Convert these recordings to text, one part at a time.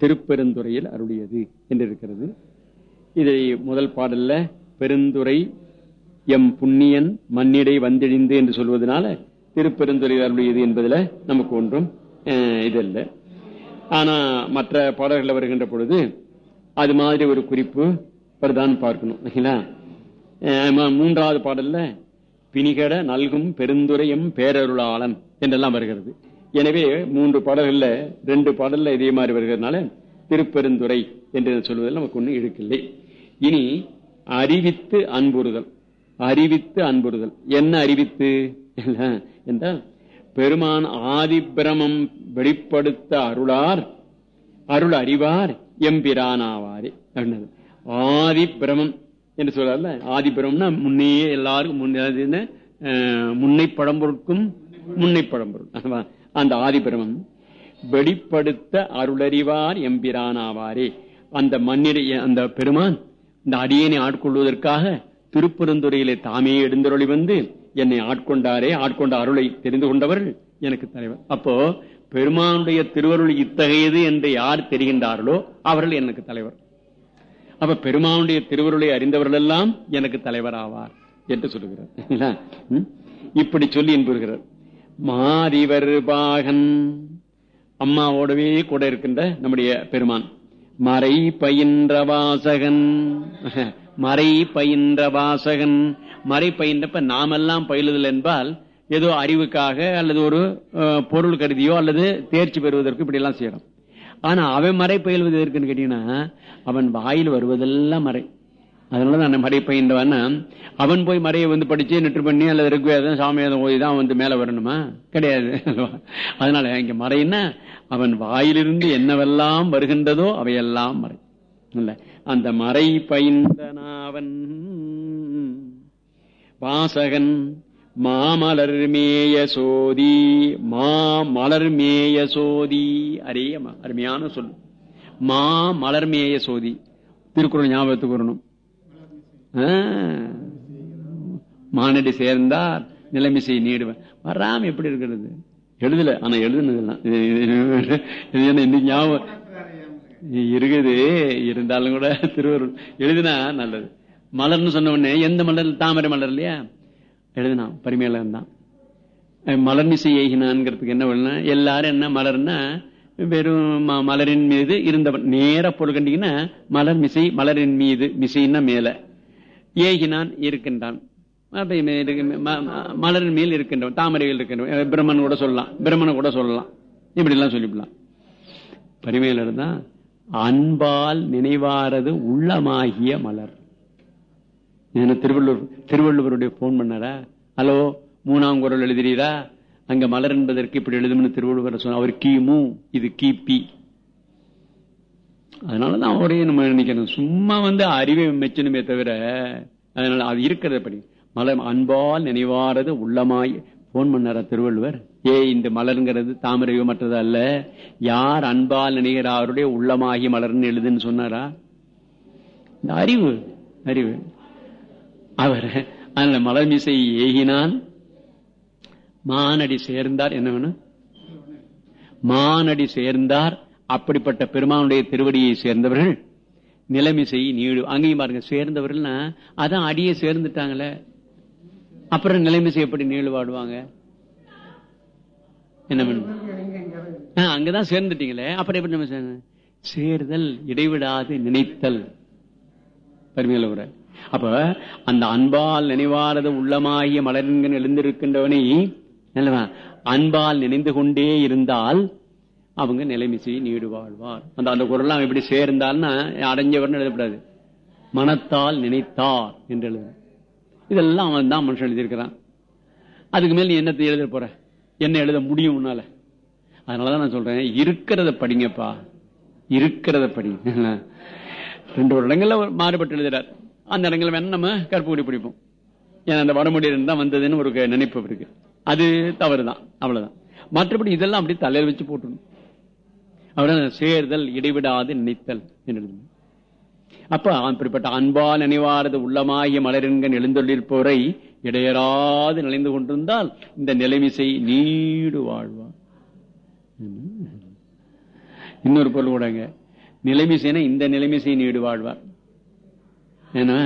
திருப்பெருந்துறையில் அருளியது என்று இருக்கிறது இதை முதல் பாடல்ல பெருந்துறை எம் புண்ணியன் மண்ணிடை வந்திழிந்து என்று சொல்வதனால திருப்பெருந்துறை அருளியது என்பதுல நமக்கு ஒன்றும் இதல்ல. இது இல்லை ஆனா மற்ற பாடல்கள் வருகின்ற பொழுது அது மாதிரி ஒரு குறிப்பு பிரதான் பார்க்கணும் ஓகேங்களா மூன்றாவது பாடல்ல பிணிகட நல்கும் பெருந்துரையும் பேரருளாளன் என்றெல்லாம் வருகிறது. எனவே மூன்று பாடல்கள்ல ரெண்டு பாடல்ல இதே மாதிரி வருகிறதுனால திருப்பெருந்துறை என்று சொல்வதில் நமக்கு ஒன்றும் இழுக்கில்லை. இனி அறிவித்து அன்புறுதல். அறிவித்து அன்புறுதல். என்ன அறிவித்து? என்றால் பெருமான் ஆதிபிரமம் வெளிப்படுத்த அருளார் அருள் அறிவார் எம்பிரானாவாரே. அப்படின்னது. ஆதி பிரமம் என்று சொல்றாருல ஆதி பிரமம்னா முன்னையே எல்லாருக்கும் முன்னே முன்னை பழம்பொருட்கும் முன்னை பழம்பொருள். அந்த ஆதிபெருமன் வெளிப்படுத்த அருளறிவார் எம்பிரானாவாரே. அந்த மண்ணிட அந்த பெருமான் இந்த அடியனை ஆட்கொள்வதற்காக திருப்பெருந்துறையிலே தாமே எழுந்தருளி வந்து என்னை ஆட்கொண்டாரே ஆட்கொண்ட அருளை தெரிந்து கொண்டவர்கள் எனக்கு தலைவர். அப்போ பெருமானுடைய திருவருள் இத்தகையது என்று யார் தெரிகின்றார்களோ அவர்கள் எனக்கு தலைவர். அப்ப பெருமானுடைய திருவருளை அறிந்தவர்கள் எல்லாம் எனக்கு தலைவர் ஆவார் என்று சொல்லுகிறார். ம்? இப்படி சொல்லி என்புகிறார் மாறிவர் பாகன் அம்மாவோடவே கூட இருக்கின்ற நம்முடைய பெருமான். மறை பயின்ற வாசகன். மறை பயின்ற வாசகன். மறை பயின்றப்ப நாமெல்லாம் பயிலுதல் என்பால் ஏதோ அறிவுக்காக அல்லது ஒரு பொருள் கருதியோ அல்லது தேர்ச்சி பெறுவதற்கு இப்படி எல்லாம் செய்யறோம் ஆனா அவன் மறை பயில்வது எதற்குன்னு கேட்டீங்கன்னா அவன் வாயில் வருவதெல்லாம் மறை. அதனால நான் மறை பயின்றவன் அவன் போய் மறையை வந்து படிச்சு நெற்று பண்ணி அல்லது ரிக்வேதம் சாமியாதம் ஓதி தான் வந்து மேல வரணுமா? கிடையாது. அதனால இங்க மறைன்னா அவன் வாயிலிருந்து என்னவெல்லாம் வருகின்றதோ அவையெல்லாம் மறை. இல்ல. அந்த மறை பயின்றனாவன் வாசகன் மாமலர் மேய சோதி மாமலர் மேய சோதி. அரிய அருமையான சொல். மாமலர் மேய சோதி. திருக்குறள் ஞாபகத்துக்கு வரணும். மானடி சேர்ந்தார் நிலைமிசை நீடுவன் வராம எப்படி இருக்கிறது? எழுதல ஆனா எழுதுனதுலாம். என்ன இன்னைக்கு ஞாபகம்? இருக்குது இருந்தாலும் கூட திருவருள். எழுதினா நல்லது. மலர்னு சொன்ன உடனே எந்த மலர்? தாமரை மலர் இல்லையா? எழுதினான் பரிமையில தான். மலர்மிசை ஏகினான்ங்கிறதுக்கு என்ன பண்ண எல்லாரும் என்ன மலர்னா வெறும் ம- மலரின் மீது இருந்தவன். நேர பொருள் கண்டிங்கன்னா மலர் மிசை மலரின் மீது மிசைன்னா மேல. ஏகினான் இருக்கின்றான். ம- ம- மலரின் மேல் இருக்கின்றவன் தாமரையில் இருக்கின்றவன். பிரம்மன் கூட சொல்லலாம். பிரம்மனை கூட சொல்லலாம். இப்படி எல்லாம் சொல்லிவிடலாம். பரிமையில தான் அன்பால் நினைவாரது உள்ளமாகிய மலர். என்ன திருவள்ளுவர் திருவள்ளுவருடைய போன் பண்ணாரா? ஹலோ மூணாம் குரல் எழுதுறீரா? அங்க மலர் என்பதற்கு இப்படி எழுதும்னு திருவள்ளுவர் சொன்ன அவர் கிமு இது கிபி அதனால தான் அவரே நம்ம நினைக்கணும். சும்மா வந்து அறிவை மெச்சணுமே தவிர அதனால அது இருக்கிறத படி மலர் அன்பால் நினைவாரது உள்ளமாய். போன் பண்ணாரா திருவள்ளுவர்? ஏ இந்த மலருங்கிறது தாமரையோ மற்றது அல்ல. யார் அன்பால் நினைகிறாருடைய உள்ளமாகி மலர்னு எழுதுன்னு சொன்னாரா? இந்த அறிவு அறிவு. அவர் அதனால மலர் மீசை ஏகினான். மானடி சேர்ந்தார். என்ன வேணும்? மானடி சேர்ந்தார். அப்படிப்பட்ட பெருமானுடைய திருவடியை சேர்ந்தவர்கள் நிலைமிசை நீடு. அங்கேயும் பாருங்க சேர்ந்தவர்கள்னா அதான் அடியே சேர்ந்துட்டாங்களே. அப்புறம் நிலைமிசை எப்படி நீடு வாடுவாங்க? என்ன பண்ணும் அங்கதான் சேர்ந்துட்டீங்களே. அப்புறம் எப்படி நம்ம சேர்ந்த? சேர்தல் இடைவிடாது நினைத்தல். பெருமையில உரை. அப்ப அந்த அன்பால் நினைவாரது உள்ளமாகிய மலரின்கண் எழுந்திருக்கின்றவனை நல்லவா அன்பால் நினைந்து கொண்டே இருந்தால் அவங்க நிலைமை செய்ய நீடு வாழ்வார். அந்த அந்த குரல்லாம் எப்படி சேர்ந்தால்னா அடைஞ்சவர்னு எழுதப்படாது. மனத்தால் நினைத்தார் என்று எழுது இதெல்லாம் அவன் தான் மனுஷன் எழுதியிருக்கிறான். அதுக்கு மேல் நீ என்னத்தை எழுத போற? என்ன எழுத முடியும் உன்னால? அதனாலதான் நான் சொல்றேன் இருக்கிறத படிங்கப்பா. இருக்கிறத படிங்க ரெண்டு ஒரு இடங்கள்ல ஒரு மாறுபட்டு எழுதுறார். அந்த இடங்கள் வேணா நம்ம கற்பூடி பிடிப்போம். ஏன்னா அந்த வடமொழியிலிருந்து தான் வந்ததுன்னு ஒரு நினைப்பு இருக்கு. அது தவறுதான். அவ்வளவுதான். மற்றபடி இதெல்லாம் அப்படி தலையில் வச்சு போட்டுணும் அவருடன் சேர்தல் இடைவிடாது நினைத்தல் என்று அப்ப அப்படிப்பட்ட அன்பால் நினைவாரது உள்ளமாகிய மலரின்கண் எழுந்தொள்ளிருப்போரை இடையராது நிலைந்து கொண்டிருந்தால் இந்த நிலைமிசை நீடு வாழ்வார் இன்னொரு பொருள் கூடங்க நிலைமிசைனா இந்த நிலைமிசை நீடு வாழ்வார். ஏன்னா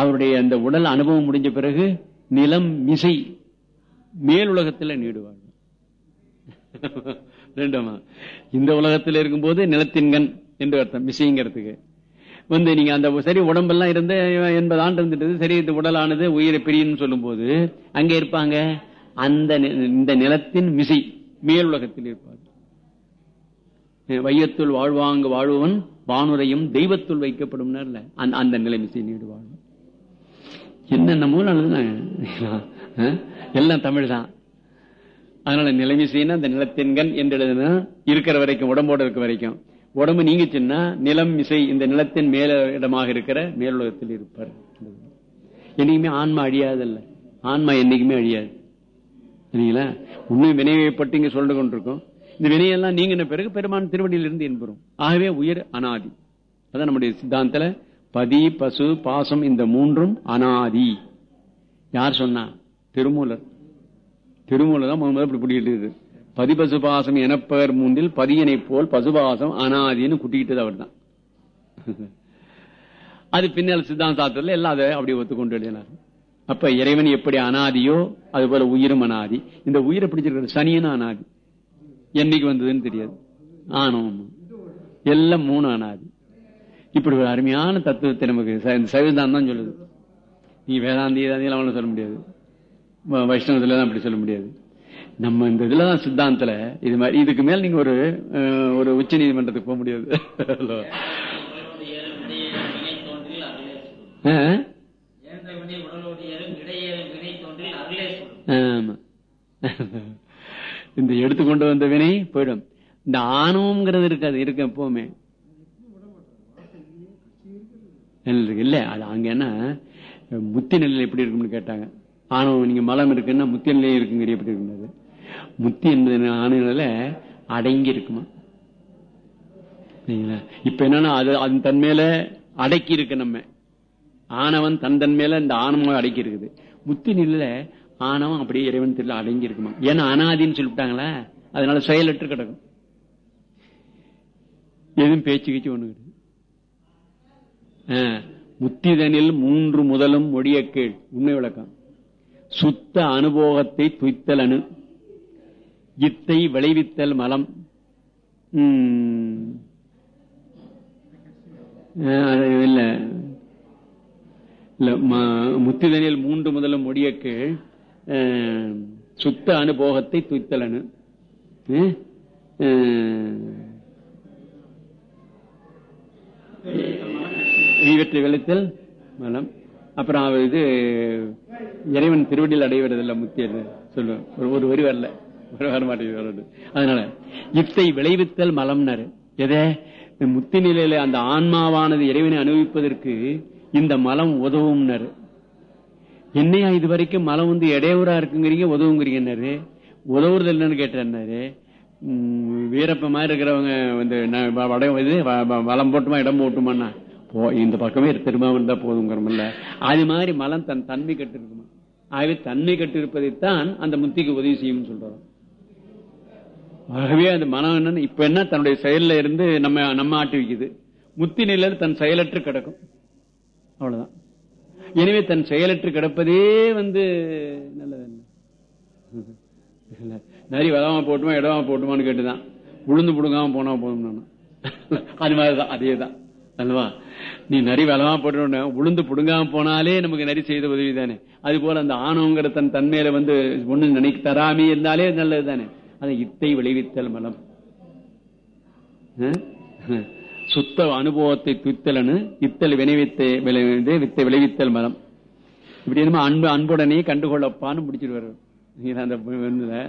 அவருடைய அந்த உடல் அனுபவம் முடிஞ்ச பிறகு நிலம் மிசை மேலுலகத்தில் நீடு வாழ்வார். ரெண்டுமா இந்த உலகத்தில் இருக்கும்போது நிலத்தின்கண் என்று அர்த்தம் மிசைங்கிறதுக்கு வந்து நீங்க அந்த சரி உடம்பெல்லாம் இருந்து எண்பது ஆண்டு இருந்துட்டு சரி இந்த உடலானது உயிரை பிரியும் சொல்லும் போது அங்க இருப்பாங்க. அந்த இந்த நிலத்தின் மிசை மேல் உலகத்தில் இருப்பார். வையத்துள் வாழ்வாங்க வாழ்வன் வானுரையும் தெய்வத்துள் வைக்கப்படும் அந்த நிலை மிசை நீடு வாழ்வன் என்னென்ன மூலம் எல்லாம் தமிழ் தான். அதனால நிலைமிசைன்னா அந்த நிலத்தின்கண் என்று எழுதுனா இருக்கிற வரைக்கும் உடம்போடு இருக்க வரைக்கும். உடம்பு நீங்கிச்சுன்னா நிலம் இசை இந்த நிலத்தின் மேல இடமாக இருக்கிற மேலுலகத்தில் இருப்பார். என்னைக்குமே ஆன்மா அழியாதல்ல. ஆன்மா என்னைக்குமே அழியாது. சரிங்களா? இன்னும் வினைவைப்பட்டு இங்க சொல்லிட்டு கொண்டிருக்கோம். இந்த வினையெல்லாம் நீங்கின பிறகு பெருமான் திருவடியிலிருந்து என்பரும் ஆகவே உயர் அனாதி. அதான் நம்முடைய சித்தாந்தத்துல பதி பசு பாசம் இந்த மூன்றும் அனாதி. யார் சொன்னா? திருமூலர். திருமூலர் தான் முதல்ல இப்படி பிடிக்கிட்டு பதிபசு பாசம் எனப்பெயர் மூன்றில் பதியனை போல் பசுபாசம் அனாதின்னு குட்டிக்கிட்டது அவர் தான் அது பின்னால் சித்தாந்த எல்லாம் அதை அப்படி ஒத்துக்கொண்டு எழுதினார். அப்ப இறைவன் எப்படி அனாதியோ அது போல உயிரும் அனாதி. இந்த உயிரை பிடிச்சிருக்கிற சனியனும் அனாதி. என்னைக்கு வந்ததுன்னு தெரியாது. ஆனோம் எல்லாம் மூணு அனாதி. இப்படி ஒரு அருமையான தத்துவத்தை நமக்கு சைவதான் தான் சொல்லுது. நீ வேதாந்தி ஏதாந்தி சொல்ல முடியாது. வைஷ்ணவத்தில் தான் அப்படி சொல்ல முடியாது. நம்ம இந்த இதுலதான் சித்தாந்தத்துல இது மாதிரி இதுக்கு மேல நீங்க ஒரு ஒரு உச்ச நீதிமன்றத்துக்கு போக முடியாது. இந்த எடுத்துக்கொண்டு வந்த வினை போயிடும். இந்த ஆணவம்ங்கிறது இருக்காது இருக்கு எப்பவுமே. இல்ல அது அங்க என்ன முத்தி நிலையில் எப்படி இருக்கும்னு கேட்டாங்க. ஆணவம் நீங்க மலம் இருக்குன்னா முத்திய நிலையம் இருக்குங்கிற முத்தி என்பது ஆணுகள அடங்கி இருக்குமா இப்ப என்னன்னா அது அதன் தன்மையில அடக்கி இருக்கு நம்ம. ஆணவன் தன் தன்மையில இந்த ஆணவம் அடக்கி இருக்குது முத்தி நிலையில ஆணவம் அப்படியே இறைவன் தெரியல அடங்கி இருக்குமா ஏன்னா அனாதின்னு சொல்லிவிட்டாங்களா? அதனால செயலற்று கிடக்கும். எதுவும் பேச்சு கீச்சு ஒண்ணு முத்திதனில் மூன்று முதலும் ஒடிய கேள். உண்மை விளக்கம். சுத்த அனுபோகத்தை துய்த்தல் அணு இத்தை விளைவித்தல் மலம். இல்ல. இல்ல முத்திதனில் மூன்று முதலும் முடியக்கு சுத்த அனுபோகத்தை துய்த்தல் அணு இவற்றை விளைத்தல் மலம். அப்புறம் இது இறைவன் திருவடியில் அடைவதில்ல முத்தியது சொல்லுவேன். ஒரு வரி வரல. வர மாட்டேங்குது அதனால இத்தை விளைவித்தல் மலம்னாரு. எதே? முத்தி நிலையில அந்த ஆன்மாவானது இறைவனை அனுபவிப்பதற்கு இந்த மலம் உதவும்னாரு. என்னையா இது வரைக்கும் மலம் வந்து இடையூறா இருக்குங்கிறீங்க உதவுங்கிறீங்கன்னாரு உதவுறது இல்லைன்னு கேட்டாரு வீரப்ப மாதிரி இருக்கிறவங்க வந்து இது வளம் போட்டுமா இடம் போட்டுமாண்ணா ஓ இந்த பக்கமே திரும்ப இருந்தா போதுங்கிறமில்ல. அது மாதிரி மலம் தன் தன்மை கட்டு இருக்குமா ஆகவே தன்மை கட்டு இருப்பதைத்தான் அந்த முத்திக்கு உதவி செய்யும் சொல்றோம். ஆகவே அந்த மனம் என்னன்னு இப்ப என்ன தன்னுடைய செயல்ல இருந்து நம்ம நம்ம ஆட்டி வைக்குது. முத்தி நிலையில் தன் செயலற்று கிடக்கும். அவ்வளவுதான். எனவே தன் செயலற்று கிடப்பதே வந்து நல்லது நரி வளமா போட்டுமா இடமா போட்டுமான்னு கேட்டுதான். உளுந்து புடுங்காம போனா போதும் அது மாதிரிதான் அதேதான். அல்லவா? நீ நரி வளமா போட்டு உளுந்து புடுங்காம போனாலே நமக்கு நரி செய்த உதவி தானே. அது போல அந்த ஆணவங்கிற தன் தன்மையில வந்து ஒண்ணு நினைக்க தராமே இருந்தாலே நல்லது தானே. அது இத்தை விளைவித்தல் மலம். சுத்த அனுபவத்தை துத்தலனு இத்தல் வினைவித்தை வித்தை விளைவித்தல் மலம். இப்படி என்னமோ அன்பு அன்புடனே கண்டுகொள்ளப்பான்னு முடிச்சிருவாரு அந்த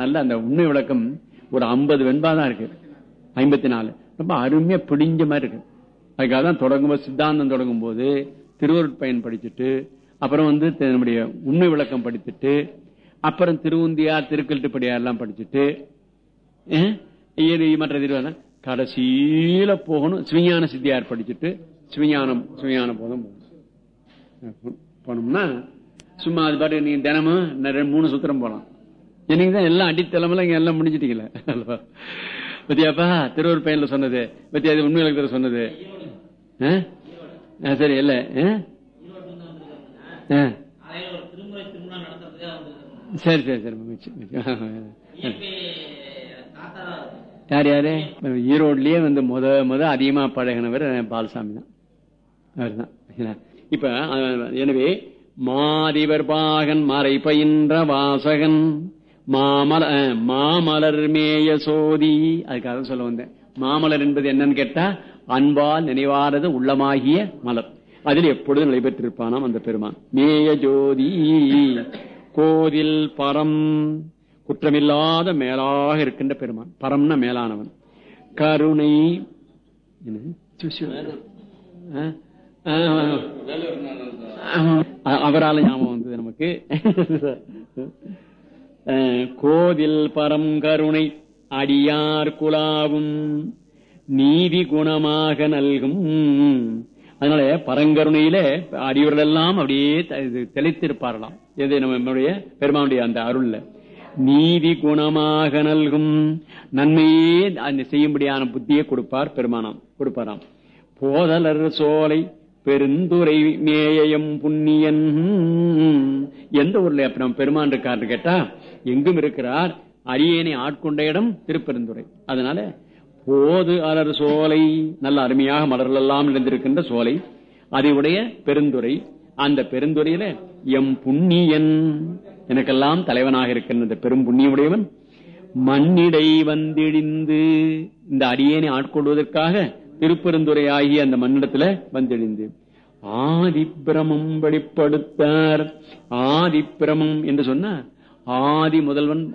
நல்ல அந்த உண்மை விளக்கம் ஒரு ஐம்பது வெண்பா தான் இருக்கு. ஐம்பத்தி நாலு. ரொம்ப அருமையா பிடிஞ்ச மாதிரி இருக்கு. அதுக்காக தான் தொடங்கும்போது சித்தாந்தம் தொடங்கும் போது திருவருட்பயன் படிச்சுட்டு அப்புறம் வந்து நம்முடைய உண்மை விளக்கம் படிச்சுட்டு அப்புறம் திருவுந்தியார் திருக்கல்ட்டுப்படியார் எல்லாம் படிச்சுட்டு மற்ற திருவாரூர் கடைசியில போகணும். சிவஞான சித்தியார் படிச்சுட்டு சிவஞானம் சிவஞான போதும் போனோம்னா சும்மா அது பாட்டு நீங்க தினமும் மூணு சுத்திரம் போலாம். எனக்கு தான் எல்லாம் அடித்தளமெல்லாம் இங்க எல்லாம் முடிஞ்சிட்டீங்களா? பத்தியாப்பா திருவூர் சொன்னது. பத்தியா இது உண்மையில சொன்னது. சரி இல்ல. ஆ? ஆ. சரி சரி சரி. யார் யாரு? ஈரோட்லயே வந்து முத முத அதிகமா பழகினவர் பாலசாமி தான். அவர் தான். இப்ப எனவே மாதிவர் பாகன் மறை பயின்ற வாசகன் மாமல மாமலர் மேய சோதி. அதுக்காக சொல்ல வந்தேன். மாமலர் என்பது என்னன்னு கேட்டா அன்பால் நினைவாரது உள்ளமாகிய மலர். அதில் எப்பொழுதும் நிலை பெற்றிருப்பானாம் அந்த பெருமான். மேய ஜோதி கோதில் பரம். குற்றமில்லாத மேலாக இருக்கின்ற பெருமான். பரம்னா மேலானவன். கருணை. என்ன? அவரால ஞாபகம் வந்தது நமக்கு. கோதில் பரம் கருணை. அடியார் குலாவும். நீதி குணமாக நல்கும். அதனால பரங்கருணையில அடியவர்கள் எல்லாம் அப்படியே தெளித்திருப்பாரலாம் இது எது நம்முடைய பெருமானுடைய அந்த அருள்ல. நீதி குணமாக நல்கும். நன்மையே அந்த செய்யும்படியான புத்தியை கொடுப்பார் பெருமானாம் கொடுப்பாராம். போதலர் சோலை பெருந்துரை மேயம் புண்ணியன். எந்த ஊர்ல அப்ப நம்ம பெருமான் இருக்காருன்னு கேட்டா எங்கும் இருக்கிறார் அரியணை ஆட்கொண்ட இடம் திருப்பெருந்துறை. அதனால போது அலர் சோலை. நல்ல அருமையாக மலர்லெல்லாம் எல்லாம் நிறைந்திருக்கின்ற சோலை. அதை உடைய பெருந்துறை. அந்த பெருந்துறையில எம் புண்ணியன். எனக்கெல்லாம் தலைவனாக இருக்கின்ற இந்த பெரும் புண்ணியமுடையவன் மண்ணிடை வந்திழிந்து இந்த அடியேனை ஆட்கொள்வதற்காக திருப்பெருந்துரை ஆகிய அந்த மண்ணிடத்துல வந்திழிந்து. ஆதிப்பிரமம் வெளிப்படுத்தார். ஆதிப்பிரமம் என்று சொன்ன ஆதி முதல்வன்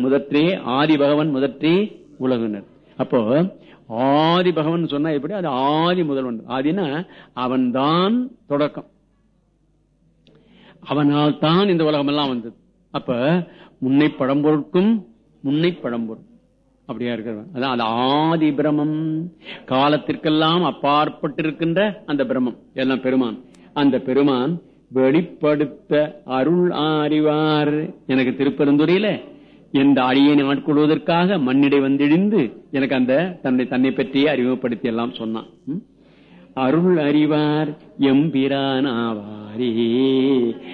முதற்றே ஆதி பகவன் முதற்றே உலகினர். அப்போ ஆதி பகவன் சொன்னா எப்படி? அது ஆதி முதல்வன். ஆதினா அவன்தான் தொடக்கம். அவனால் தான் இந்த உலகம் எல்லாம் வந்தது. அப்ப முன்னை பழம்பொருட்கும் முன்னை பழம்பொருள். அப்படியா இருக்கிறவன். அதான் அது ஆதி பிரமம் காலத்திற்கெல்லாம் அப்பாற்பட்டிருக்கின்ற அந்த பிரமம் எல்லாம் பெருமான். அந்த பெருமான் வெளிப்படுத்த அருள் அறிவார் எனக்கு திருப்பெருந்துறையில எந்த அடியனை ஆட்கொள்வதற்காக மண்ணிடை வந்திழிந்து எனக்கு அந்த தன்னை தன்னை பற்றியே அறிமுகப்படுத்தி எல்லாம் சொன்னான் அருள் அறிவார் எம்பிரானாவாரே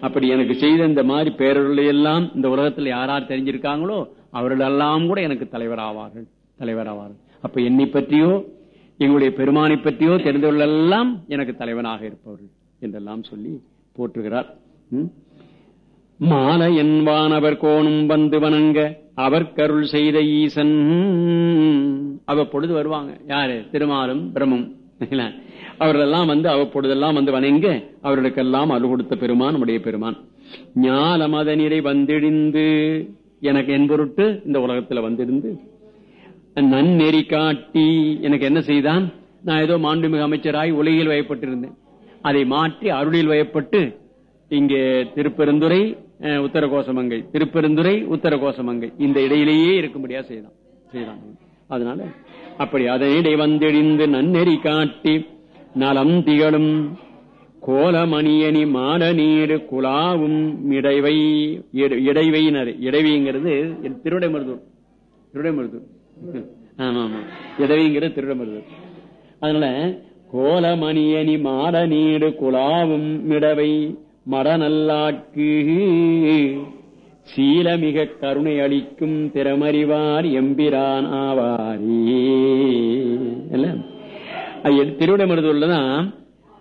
அப்படி எனக்கு செய்த இந்த மாதிரி பேரருளை எல்லாம் இந்த உலகத்தில் யார் யார் தெரிஞ்சிருக்காங்களோ அவர்களெல்லாம் கூட எனக்கு தலைவர் ஆவார்கள் தலைவர் ஆவார்கள் அப்ப என்னை பற்றியோ எங்களுடைய பெருமானை பற்றியோ தெரிந்தவர்கள் எல்லாம் எனக்கு தலைவனாக இருப்பவர்கள் என்றெல்லாம் சொல்லி போற்றுகிறார். மால மாலையன் வானவர் கோணும் வந்து வணங்க அவர் கருள் செய்த ஈசன். அவ்வப்பொழுது வருவாங்க. யாரு? திருமாலும் பிரம்மம் அவர்களெல்லாம் வந்து அவ்வப்பொழுதெல்லாம் வந்து வணங்க அவர்களுக்கெல்லாம் அருள் கொடுத்த பெருமான் உடைய பெருமான். ஞான மதனிரை வந்திழிந்து எனக்கு என்பொருட்டு இந்த உலகத்துல வந்திருந்து நன்னெறி காட்டி எனக்கு என்ன செய்தான்? நான் ஏதோ மாண்புமிகு அமைச்சராய் உலகில் வயப்பட்டிருந்தேன். அதை மாற்றி அருளில் வயப்பட்டு இங்கே திருப்பெருந்துறை அஹ், உத்தரகோசமங்கை. திருப்பெருந்துறை உத்தரகோசமங்கை. இந்த இடையிலேயே இருக்கும்படியா செய்தான். செய்தான். அதனால அப்படி அதனிடை வந்தெழிந்து நன்னெறி காட்டி நலம் திகழும் கோலமணியணி மால நீடு குலாவும் இடைவை இட- இடைவையினர். இடைவைங்கிறது திருவிடைமருதூர் திருவிடைமருதூர் ஆமா ஆமா. இடைவைங்கிறது திருவிடைமருதூர் அதனால கோலமணியணி மால நீடு குலாவும் மிடவை மரநல்லாக்கு சீலமிக கருணை அளிக்கும் திறமறிவார் எம்பிரான் ஆவாரே. இல்ல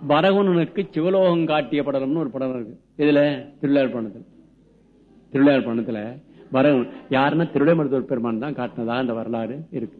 பரகுணனுக்கு சிவலோகம் காட்டிய படலம்னு ஒரு படம் இருக்கு. இதுல திருவிழார் பணத்துல திருவிழார் பணத்துல பரகுணன் யாருன்னா திருவிடைமருதூர் பெருமான் தான் காட்டினதா? அந்த வரலாறு இருக்கு.